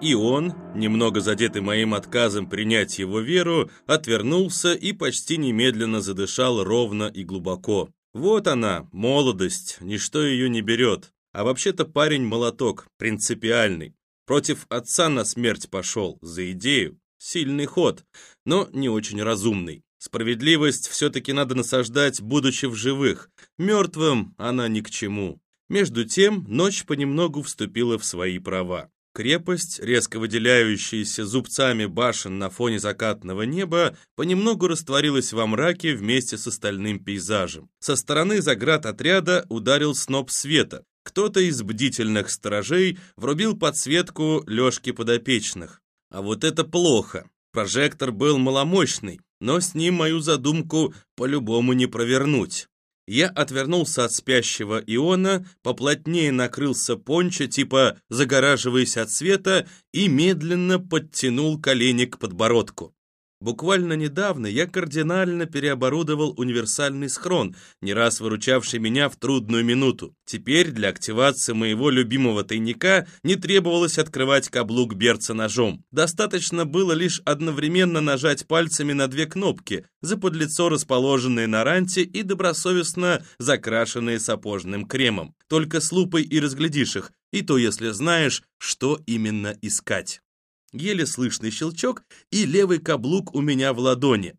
И он, немного задетый моим отказом принять его веру, отвернулся и почти немедленно задышал ровно и глубоко. Вот она, молодость, ничто ее не берет. А вообще-то парень молоток, принципиальный. Против отца на смерть пошел, за идею. Сильный ход, но не очень разумный. Справедливость все-таки надо насаждать, будучи в живых. Мертвым она ни к чему. Между тем, ночь понемногу вступила в свои права. Крепость, резко выделяющаяся зубцами башен на фоне закатного неба, понемногу растворилась во мраке вместе с остальным пейзажем. Со стороны заград отряда ударил сноп света. Кто-то из бдительных сторожей врубил подсветку лёжки подопечных. А вот это плохо. Прожектор был маломощный, но с ним мою задумку по-любому не провернуть. Я отвернулся от спящего Иона, поплотнее накрылся пончо, типа загораживаясь от света, и медленно подтянул колени к подбородку. Буквально недавно я кардинально переоборудовал универсальный схрон, не раз выручавший меня в трудную минуту. Теперь для активации моего любимого тайника не требовалось открывать каблук берца ножом. Достаточно было лишь одновременно нажать пальцами на две кнопки, заподлицо расположенные на ранте и добросовестно закрашенные сапожным кремом. Только с лупой и разглядишь их, и то если знаешь, что именно искать еле слышный щелчок и левый каблук у меня в ладони.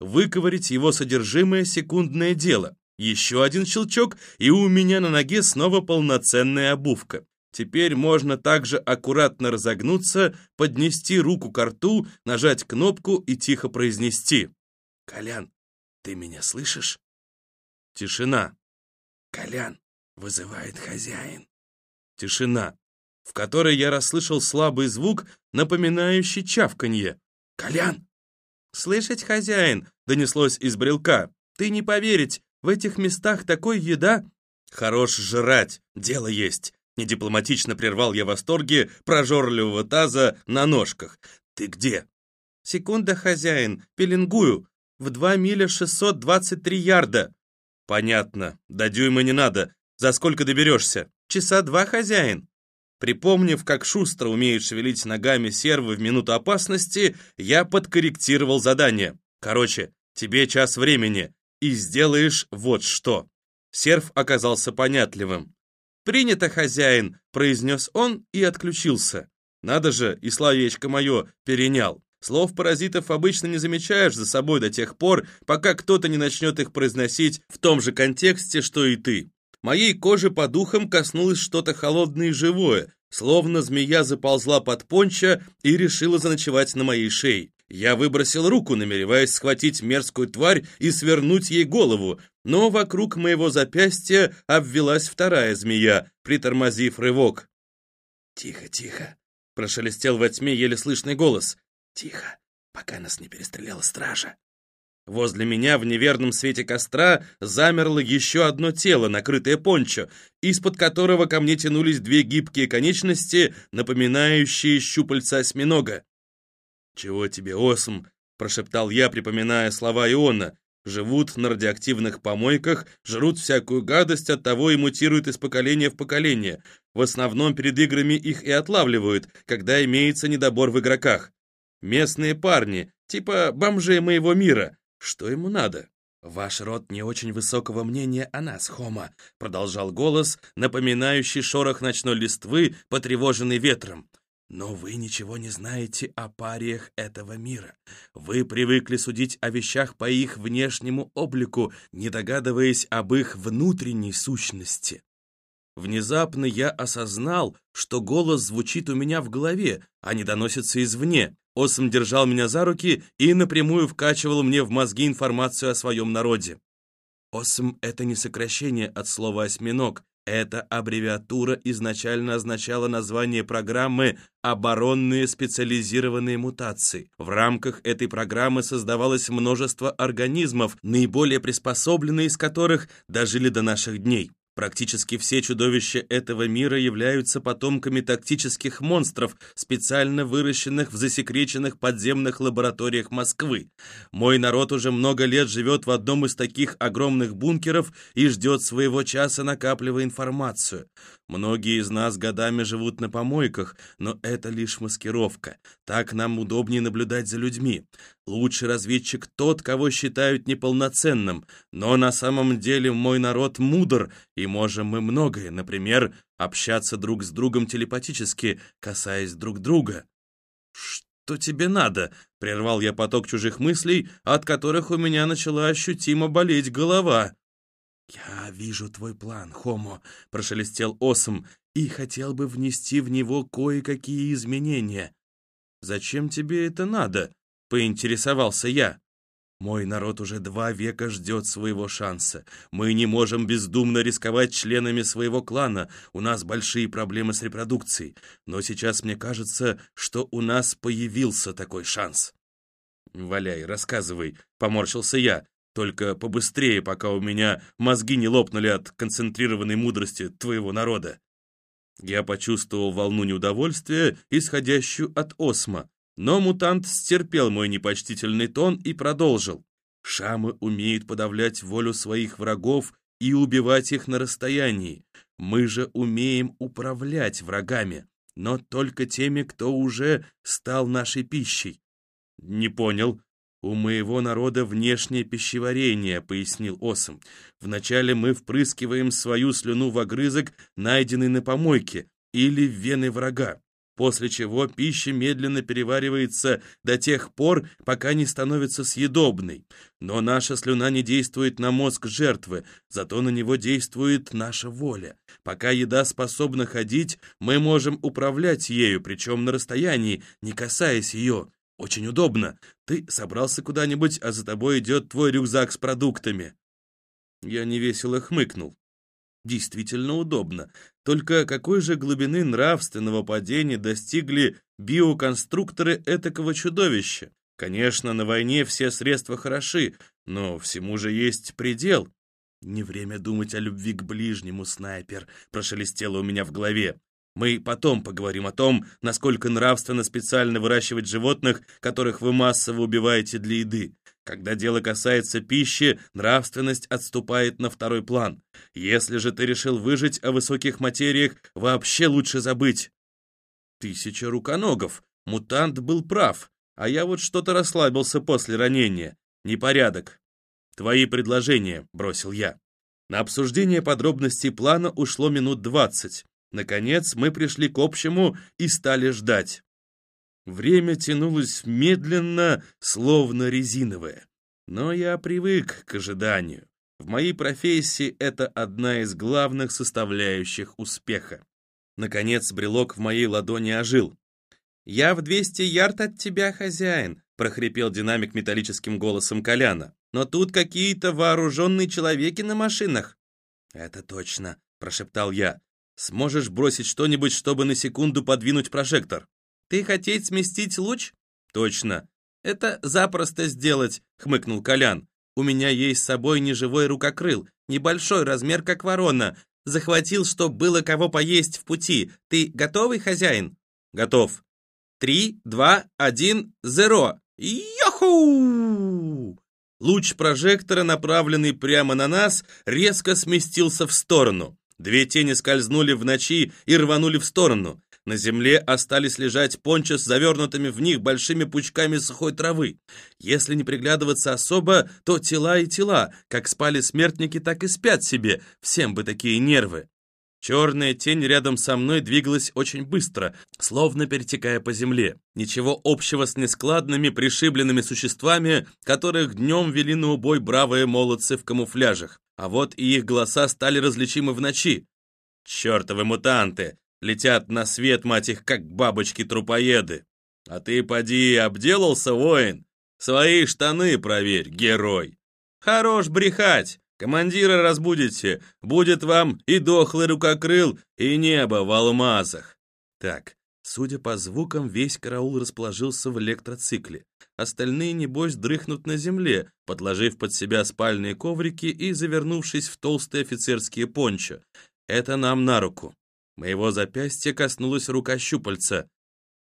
Выковырить его содержимое секундное дело. Еще один щелчок, и у меня на ноге снова полноценная обувка. Теперь можно также аккуратно разогнуться, поднести руку к рту, нажать кнопку и тихо произнести. «Колян, ты меня слышишь?» Тишина. «Колян, вызывает хозяин». Тишина в которой я расслышал слабый звук, напоминающий чавканье. «Колян!» «Слышать, хозяин!» — донеслось из брелка. «Ты не поверить, в этих местах такой еда...» «Хорош жрать, дело есть!» Недипломатично прервал я восторги прожорливого таза на ножках. «Ты где?» «Секунда, хозяин, пеленгую. В два миля 623 ярда». «Понятно. До дюйма не надо. За сколько доберешься?» «Часа два, хозяин». Припомнив, как шустро умеют шевелить ногами сервы в минуту опасности, я подкорректировал задание. Короче, тебе час времени, и сделаешь вот что. Серв оказался понятливым. «Принято, хозяин», — произнес он и отключился. Надо же, и словечко мое перенял. Слов паразитов обычно не замечаешь за собой до тех пор, пока кто-то не начнет их произносить в том же контексте, что и ты. Моей кожи по духам коснулось что-то холодное и живое, словно змея заползла под понча и решила заночевать на моей шее. Я выбросил руку, намереваясь схватить мерзкую тварь и свернуть ей голову, но вокруг моего запястья обвелась вторая змея, притормозив рывок. «Тихо, тихо!» — прошелестел во тьме еле слышный голос. «Тихо, пока нас не перестреляла стража!» Возле меня в неверном свете костра замерло еще одно тело, накрытое пончо, из-под которого ко мне тянулись две гибкие конечности, напоминающие щупальца осьминога. «Чего тебе, Осм?» — прошептал я, припоминая слова Иона. «Живут на радиоактивных помойках, жрут всякую гадость, от того и мутируют из поколения в поколение. В основном перед играми их и отлавливают, когда имеется недобор в игроках. Местные парни, типа бомжей моего мира, что ему надо? «Ваш род не очень высокого мнения о нас, Хома», продолжал голос, напоминающий шорох ночной листвы, потревоженный ветром. «Но вы ничего не знаете о париях этого мира. Вы привыкли судить о вещах по их внешнему облику, не догадываясь об их внутренней сущности. Внезапно я осознал, что голос звучит у меня в голове, а не доносится извне. Осм держал меня за руки и напрямую вкачивал мне в мозги информацию о своем народе. Осм — это не сокращение от слова «осьминог», эта аббревиатура изначально означала название программы «Оборонные специализированные мутации». В рамках этой программы создавалось множество организмов, наиболее приспособленные из которых дожили до наших дней. Практически все чудовища этого мира являются потомками тактических монстров, специально выращенных в засекреченных подземных лабораториях Москвы. Мой народ уже много лет живет в одном из таких огромных бункеров и ждет своего часа, накапливая информацию. Многие из нас годами живут на помойках, но это лишь маскировка. Так нам удобнее наблюдать за людьми. Лучший разведчик тот, кого считают неполноценным. Но на самом деле мой народ мудр, и можем мы многое, например, общаться друг с другом телепатически, касаясь друг друга. «Что тебе надо?» — прервал я поток чужих мыслей, от которых у меня начала ощутимо болеть голова. «Я вижу твой план, Хомо», — прошелестел Осом, «и хотел бы внести в него кое-какие изменения». «Зачем тебе это надо?» — поинтересовался я. «Мой народ уже два века ждет своего шанса. Мы не можем бездумно рисковать членами своего клана. У нас большие проблемы с репродукцией. Но сейчас мне кажется, что у нас появился такой шанс». «Валяй, рассказывай», — поморщился я. Только побыстрее, пока у меня мозги не лопнули от концентрированной мудрости твоего народа. Я почувствовал волну неудовольствия, исходящую от осма, но мутант стерпел мой непочтительный тон и продолжил. Шамы умеют подавлять волю своих врагов и убивать их на расстоянии. Мы же умеем управлять врагами, но только теми, кто уже стал нашей пищей. Не понял, «У моего народа внешнее пищеварение», — пояснил Осом. «Вначале мы впрыскиваем свою слюну в огрызок, найденный на помойке, или в вены врага, после чего пища медленно переваривается до тех пор, пока не становится съедобной. Но наша слюна не действует на мозг жертвы, зато на него действует наша воля. Пока еда способна ходить, мы можем управлять ею, причем на расстоянии, не касаясь ее». Очень удобно. Ты собрался куда-нибудь, а за тобой идет твой рюкзак с продуктами. Я невесело хмыкнул. Действительно удобно. Только какой же глубины нравственного падения достигли биоконструкторы этакого чудовища? Конечно, на войне все средства хороши, но всему же есть предел. «Не время думать о любви к ближнему, снайпер», — прошелестело у меня в голове. Мы потом поговорим о том, насколько нравственно специально выращивать животных, которых вы массово убиваете для еды. Когда дело касается пищи, нравственность отступает на второй план. Если же ты решил выжить о высоких материях, вообще лучше забыть. Тысяча руконогов. Мутант был прав, а я вот что-то расслабился после ранения. Непорядок. Твои предложения, бросил я. На обсуждение подробностей плана ушло минут двадцать. Наконец мы пришли к общему и стали ждать. Время тянулось медленно, словно резиновое. Но я привык к ожиданию. В моей профессии это одна из главных составляющих успеха. Наконец брелок в моей ладони ожил. «Я в 200 ярд от тебя, хозяин», — прохрипел динамик металлическим голосом Коляна. «Но тут какие-то вооруженные человеки на машинах». «Это точно», — прошептал я. Сможешь бросить что-нибудь, чтобы на секунду подвинуть прожектор? Ты хотеть сместить луч? Точно. Это запросто сделать, хмыкнул Колян. У меня есть с собой неживой рукокрыл, небольшой размер, как ворона. Захватил, чтоб было кого поесть в пути. Ты готовый, хозяин? Готов. Три, два, один, зеро. Йоху! Луч прожектора, направленный прямо на нас, резко сместился в сторону. Две тени скользнули в ночи и рванули в сторону. На земле остались лежать пончо с завернутыми в них большими пучками сухой травы. Если не приглядываться особо, то тела и тела, как спали смертники, так и спят себе, всем бы такие нервы. Черная тень рядом со мной двигалась очень быстро, словно перетекая по земле. Ничего общего с нескладными, пришибленными существами, которых днем вели на убой бравые молодцы в камуфляжах. А вот и их голоса стали различимы в ночи. Чертовы мутанты! Летят на свет, мать их, как бабочки-трупоеды. А ты, поди, обделался, воин? Свои штаны проверь, герой. Хорош брехать! Командира разбудите, будет вам и дохлый рукокрыл, и небо в алмазах. Так, судя по звукам, весь караул расположился в электроцикле. Остальные, небось, дрыхнут на земле, подложив под себя спальные коврики и завернувшись в толстые офицерские пончо. Это нам на руку. Моего запястья коснулась рука щупальца.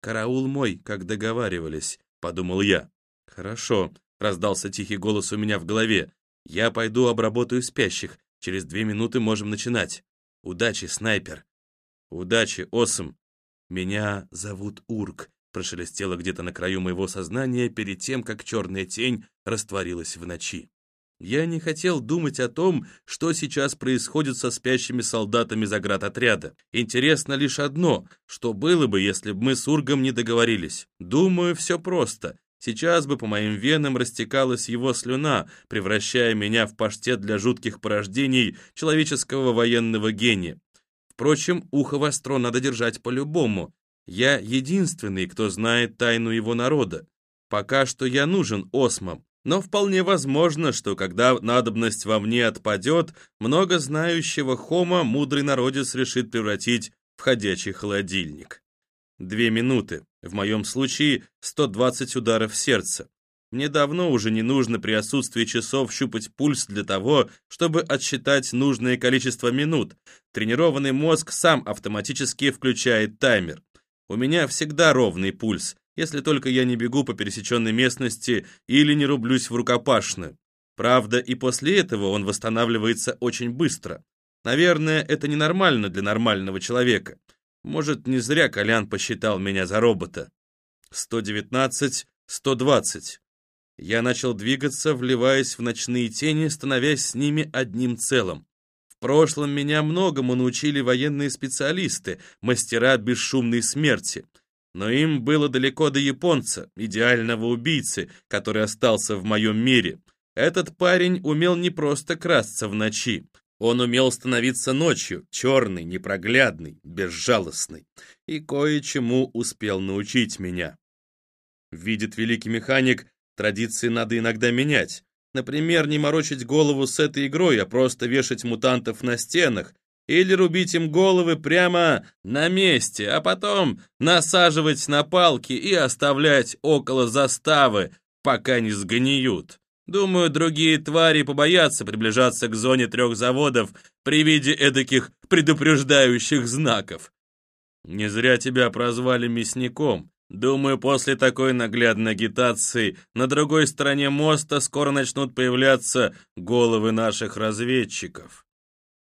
«Караул мой, как договаривались», — подумал я. «Хорошо», — раздался тихий голос у меня в голове. «Я пойду обработаю спящих. Через две минуты можем начинать. Удачи, снайпер!» Удачи, Осом. Меня зовут Урк, прошелестело где-то на краю моего сознания перед тем, как черная тень растворилась в ночи. Я не хотел думать о том, что сейчас происходит со спящими солдатами заградотряда. Интересно лишь одно, что было бы, если бы мы с Ургом не договорились. Думаю, все просто. Сейчас бы по моим венам растекалась его слюна, превращая меня в паштет для жутких порождений человеческого военного гения. Впрочем, ухо востро надо держать по-любому. Я единственный, кто знает тайну его народа. Пока что я нужен осмам, но вполне возможно, что когда надобность во мне отпадет, много знающего хома мудрый народец решит превратить в ходячий холодильник. Две минуты, в моем случае 120 ударов сердца. Мне давно уже не нужно при отсутствии часов щупать пульс для того, чтобы отсчитать нужное количество минут. Тренированный мозг сам автоматически включает таймер. У меня всегда ровный пульс, если только я не бегу по пересеченной местности или не рублюсь в рукопашную. Правда, и после этого он восстанавливается очень быстро. Наверное, это ненормально для нормального человека. Может, не зря Колян посчитал меня за робота. 119, 120. Я начал двигаться, вливаясь в ночные тени, становясь с ними одним целым прошлом меня многому научили военные специалисты, мастера бесшумной смерти. Но им было далеко до японца, идеального убийцы, который остался в моем мире. Этот парень умел не просто красться в ночи. Он умел становиться ночью, черный, непроглядный, безжалостный. И кое-чему успел научить меня. Видит великий механик, традиции надо иногда менять. Например, не морочить голову с этой игрой, а просто вешать мутантов на стенах, или рубить им головы прямо на месте, а потом насаживать на палки и оставлять около заставы, пока не сгниют. Думаю, другие твари побоятся приближаться к зоне трех заводов при виде эдаких предупреждающих знаков. Не зря тебя прозвали мясником. Думаю, после такой наглядной агитации на другой стороне моста скоро начнут появляться головы наших разведчиков.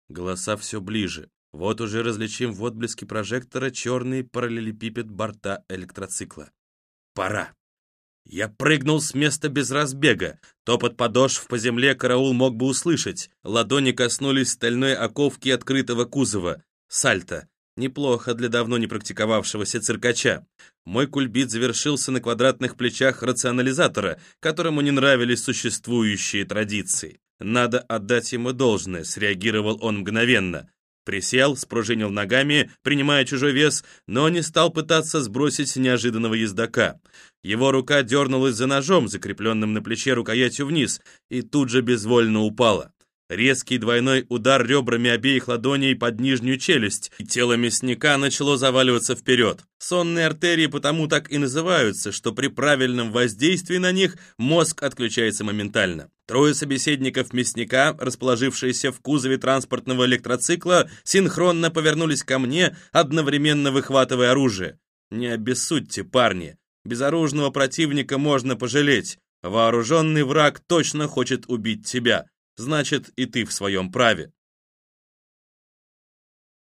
Голоса все ближе. Вот уже различим в отблеске прожектора черный параллелепипед борта электроцикла. Пора. Я прыгнул с места без разбега. Топот подошв по земле караул мог бы услышать. Ладони коснулись стальной оковки открытого кузова. Сальто. Неплохо для давно не практиковавшегося циркача. Мой кульбит завершился на квадратных плечах рационализатора, которому не нравились существующие традиции. Надо отдать ему должное, среагировал он мгновенно. Присел, спружинил ногами, принимая чужой вес, но не стал пытаться сбросить неожиданного ездока. Его рука дернулась за ножом, закрепленным на плече рукоятью вниз, и тут же безвольно упала. Резкий двойной удар ребрами обеих ладоней под нижнюю челюсть, и тело мясника начало заваливаться вперед. Сонные артерии потому так и называются, что при правильном воздействии на них мозг отключается моментально. Трое собеседников мясника, расположившиеся в кузове транспортного электроцикла, синхронно повернулись ко мне, одновременно выхватывая оружие. Не обессудьте, парни. Безоружного противника можно пожалеть. Вооруженный враг точно хочет убить тебя значит и ты в своем праве.